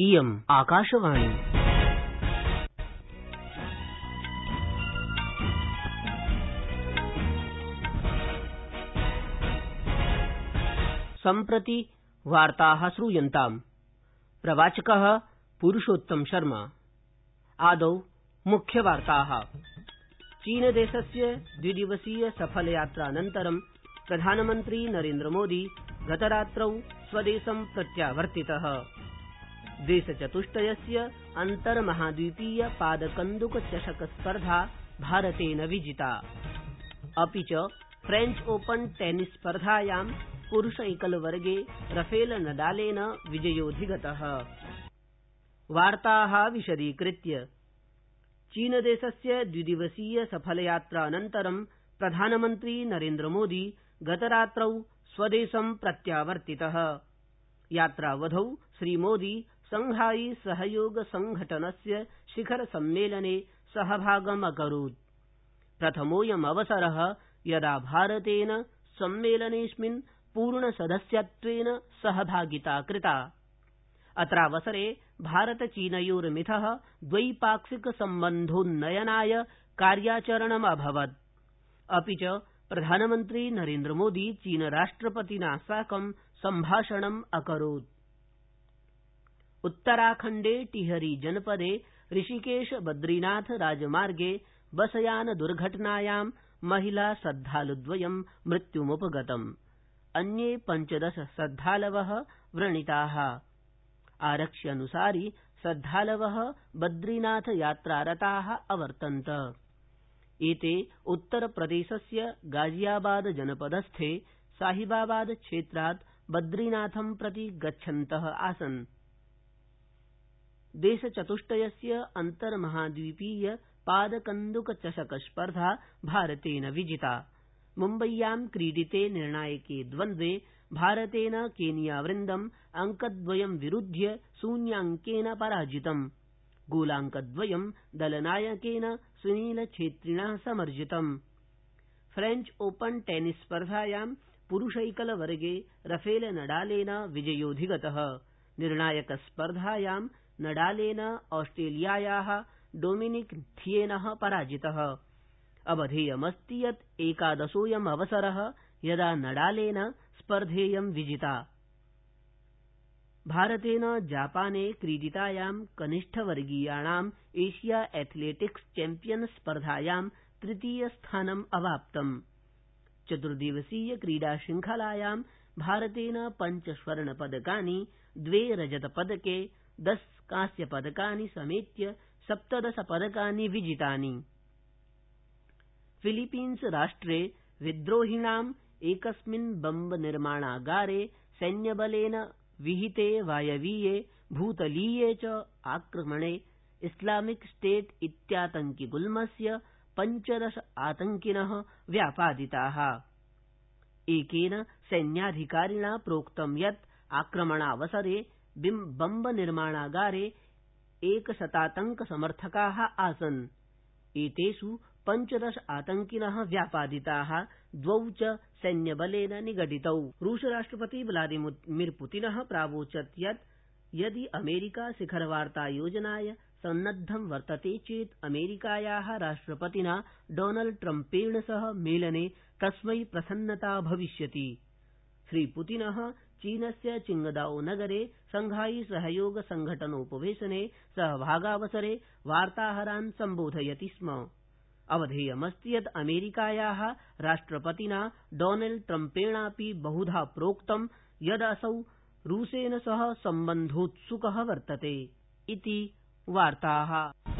इयम् आकाशवाणी। सम्प्रति वार्ताः श्रूयन्ताम्। प्रवाचकः पुरुषोत्तम शर्मा। आदौ मुख्यवार्ताः चीनदेशस्य द्विदिवसीय सफलयात्रानन्तरं प्रधानमन्त्री नरेन्द्रमोदी गतरात्रौ स्वदेशं प्रत्यावर्तितः देशचतुष्टयस्य अन्तर्महाद्वीपीय पादकन्द्क चषक स्पर्धा भारतेन विजिता। अपि च फ्रेंच ओपन टेनिस स्पर्धायां पुरूषैकलवर्गे रफेल नडालेन विजयोऽधिगतः। चीनदेशस्य द्विदिवसीय सफलयात्रानन्तरं प्रधानमन्त्री नरेन्द्रमोदी गतरात्रौ स्वदेशं प्रत्यावर्तितः। यात्रावधौ श्रीमोदी संघटनस्य शिखर सम्मेलने सहभागम् अकरोत् प्रथमोऽयमवसरः यदा भारतेन सम्मेलनेऽस्मिन् पूर्णसदस्यत्वेन सहभागिता कृता। अत्रावसरे भारत चीनयोर्मिथः द्वैपाक्षिक सम्बन्धोन्नयनाय कार्याचरणमभवत्। अपि च प्रधानमन्त्री नरेन्द्रमोदी चीनराष्ट्रपतिना साकं सम्भाषणम् अकरोत् उत्तराखण्डे टिहरी जनपदे ऋषिकेश बद्रीनाथ राजमार्गे बसयान दुर्घटनायां महिला श्रद्धालुद्वयं मृत्युमुपगतम्। अन्ये पञ्चदश श्रद्धालवः व्रणिताः। आरक्ष्यनुसारि श्रद्धालवः बद्रीनाथ यात्रारताः अवर्तन्त। एते उत्तरप्रदेशस्य गाजियाबाद जनपदस्थे साहिबाबाद क्षेत्रात् बद्रीनाथं प्रति गच्छन्तः आसन् देशचतुष्टयस्य अन्तर्महाद्वीपीय चषक स्पर्धा भारतेन विजिता। मुम्बय्यां क्रीडिते निर्णायके द्वन्द्वे भारतेन केनियावृन्दम् अङ्कद्वयं विरुध्य शून्याङ्केन पराजितम्। गोलाङ्कद्वयं दलनायकेन सुनील छेत्रिणा समर्जितम्। फ्रेंच ओपन टेनिस स्पर्धायां पुरूषैकलवर्गे रफेल नडालेन विजयोऽधिगतः। निर्णायकस्पर्धायां नडालेन ऑस्ट्रेलियायाः डोमिनिक थियेनः पराजितः। अवधेयमस्ति यत् एकादशोऽयमवसरः यदा नडालेन स्पर्धेयं विजिता। भारतेन जापाने क्रीडितायां कनिष्ठवर्गीयाणाम् एशिया एथलेटिक्स चैम्पियन स्पर्धायां तृतीयस्थानम् अवाप्तम्। चतुर्दिवसीय क्रीडा श्रृंखलायां भारतेन पञ्च स्वर्णपदकानि द्वे रजतपदके दश कांस्यपदकानि समेत्य सप्तदश पदकानि विजितानि। फिलीपींस राष्ट्रे विद्रोहिणाम् एकस्मिन् बम्ब निर्माणागारे सैन्यबलेन विहिते वायवीये भूतलीये च आक्रमणे इस्लामिक स्टेट इत्यातंकिगुल्मस्य पञ्चदश आतंकिनः व्यापादिताः एकेन सैन्याधिकारिणा प्रोक्तं यत् आक्रमणावसरे बम्ब निर्माणागारे एकशतातंक समर्थकाः आसन्। एतेष् पञ्चदश आतंकिनः व्यापादिताः द्वौ च सैन्यबलेन निगडितौ। रूसराष्ट्रपति व्लादिमिर पुतिनः प्रावोचत् यत् यदि अमेरिका शिखरवार्तायोजनाय सन्नद्वं वर्तते चेत् अमेरिकायाः राष्ट्रपतिना डॉनल्ड ट्रम्पेण सह मेलने तस्मै प्रसन्नता भविष्यति। श्रीपुतिनः चीनस्य चिंगदाओ नगरे शंघाई सहयोग संघटनोपवेशने सहभागावसरे वार्ताहरान् सम्बोधयति स्म। अवधेयमस्ति यत् अमेरिकायाः राष्ट्रपतिना डॉनल्ड ट्रम्पेणापि बहुधा प्रोक्तं यदसौ रूसेन सह सम्बन्धोत्सुकः वर्तते इति वार्ताः।